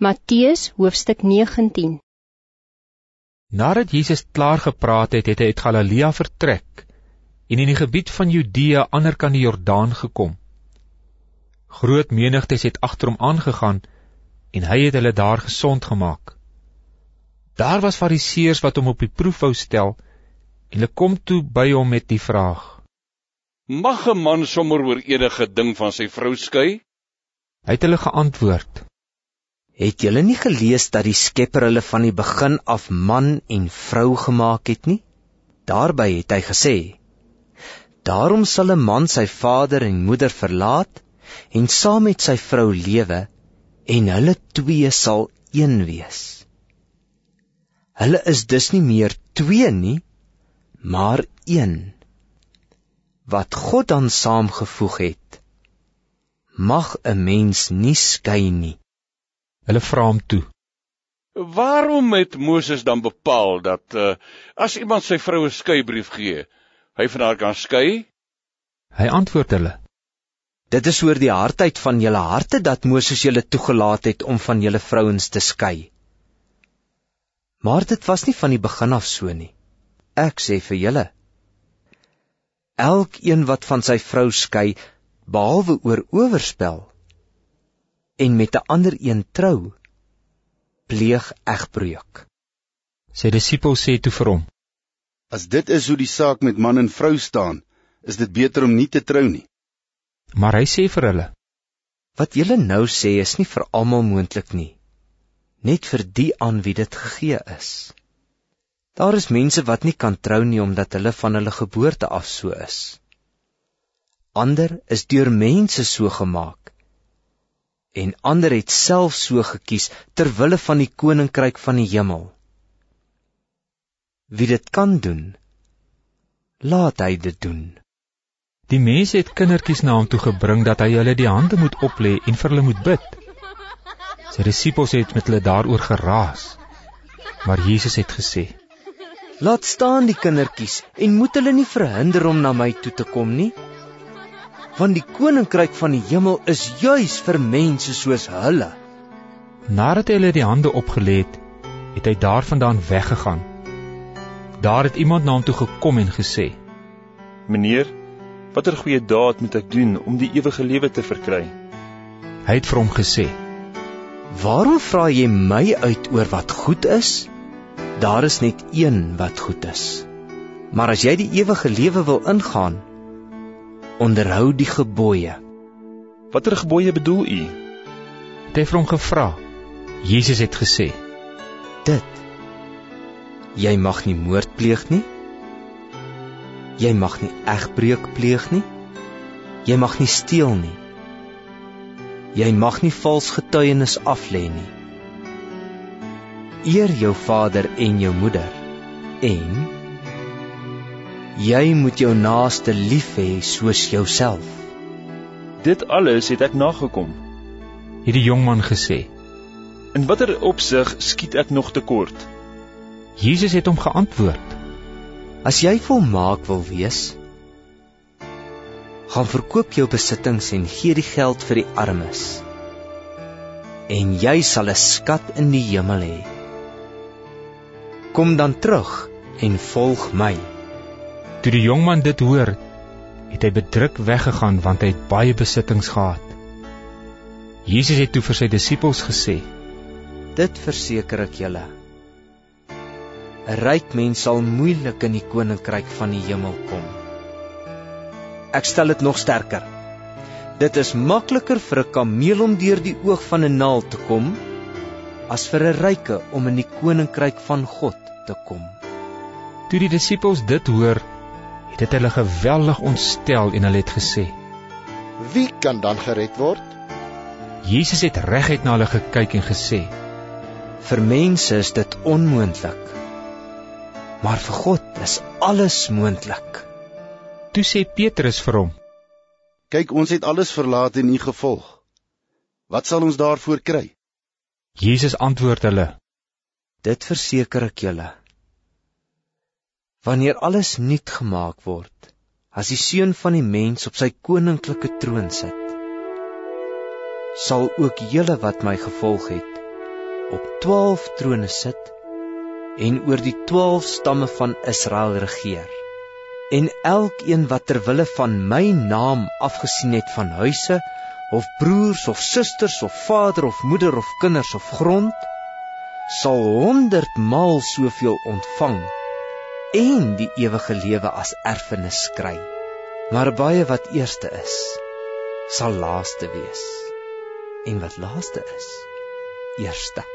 Matthäus hoofstuk 19 Nadat Jesus klaar gepraat het, het hy uit Galilea vertrek en in die gebied van Judea ander kan die Jordaan gekom. Groot menigtes het agter hom aangegaan en hy het hulle daar gesond gemaak. Daar was fariseërs wat hom op die proef wou stel en hulle kom toe by hom met die vraag: Mag 'n man sommer oor enige ding van sy vrou skei? Hy het hulle geantwoord: Het julle nie gelees dat die Skepper hulle van die begin af man en vrou gemaak het nie? Daarby het hy gesê: Daarom sal 'n man sy vader en moeder verlaat en saam met sy vrou lewe en hulle twee sal een wees. Hulle is dus nie meer twee nie, maar een. Wat God dan saamgevoeg het, mag 'n mens nie skei nie. Hulle vra hom toe: Waarom het Moses dan bepaal dat uh, as iemand sy vrou 'n skeibrief gee, hy van haar kan skei? Hy antwoord hulle: Dit is oor die hardheid van julle harte dat Moses julle toegelaat het om van julle vrouens te skei. Maar dit was nie van die begin af so nie. Ek sê vir julle: Elkeen wat van sy vrou skei, behalwe oor oorspel, en met 'n ander een trou, pleeg egbreuk. Sy disippels sê toe vir hom: As dit is hoe die saak met man en vrou staan, is dit beter om nie te trou nie. Maar hy sê vir hulle: Wat julle nou sê is nie vir almal moontlik nie, net vir die aan wie dit gegee is. Daar is mense wat nie kan trou nie omdat hulle van hulle geboorte af so is. Ander is deur mense so gemaak en ander het self so gekies ter wille van die koninkryk van die hemel. Wie dit kan doen, laat hy dit doen. Die mense het kindertjies na hom toe gebring dat hy hulle die hande moet oplê en vir hulle moet bid. Sy disippels het met hulle daaroor geraas. Maar Jesus het gesê: Laat staan die kindertjies en moet hulle nie verhinder om na my toe te kom nie want die koninkryk van die hemel is juis vir mense soos hulle. Nadat hy hulle die hande opgelê het, het hy daarvandaan weggegaan. Daar het iemand na hom toe gekom en gesê: "Meneer, watter goeie daad moet ek doen om die ewige lewe te verkry?" Hy het vir hom gesê: "Waarom vra jy my uit oor wat goed is? Daar is net een wat goed is. Maar as jy die ewige lewe wil ingaan, onderhou die gebooie. Watter gebooie bedoel u? Het hy vir hom gevra. Jesus het gesê: Dit. Jy mag nie moord pleeg nie. Jy mag nie egbreuk pleeg nie. Jy mag nie steel nie. Jy mag nie vals getuienis aflê nie. Eer jou vader en jou moeder en Jy moet jou naaste lief hê soos jouself. Dit alles het ek nagekom. Het die jong man gesê. In watter opsig skiet ek nog tekort? Jesus het hom geantwoord. As jy volmaak wil wees, gaan verkoop jou besittings en gee die geld vir die armes. En jy sal 'n skat in die hemel hê. Kom dan terug en volg my. Toe die jongman dit hoor, het hy bedruk weggegaan want hy het baie besittings gehad. Jesus het toe vir sy disippels gesê: Dit verseker ek julle. 'n Ryk mens sal moeilik in die koninkryk van die hemel kom. Ek stel dit nog sterker. Dit is makliker vir 'n kameel om deur die oog van 'n naald te kom as vir 'n ryke om in die koninkryk van God te kom. Toe die disippels dit hoor, het dit hulle geweldig ontstel en hulle het gesê: Wie kan dan gered word? Jesus het reguit na hulle gekyk en gesê: Vir mense is dit onmoontlik. Maar vir God is alles moontlik. Toe sê Petrus vir hom: Kyk, ons het alles verlaat en U gevolg. Wat sal ons daarvoor kry? Jesus antwoord hulle: Dit verseker ek julle wanneer alles nuut gemaak word as die seun van die mens op sy koninklike troon sit sal ook julle wat my gevolg het op 12 trone sit en oor die 12 stamme van Israel regeer. En elkeen wat ter wille van my naam afgesien het van huise of broers of susters of vader of moeder of kinders of grond, sal 100 maal soveel ontvang en die ewige lewe as erfenis kry. Maar baie wat eerste is, sal laaste wees. En wat laaste is, eerste.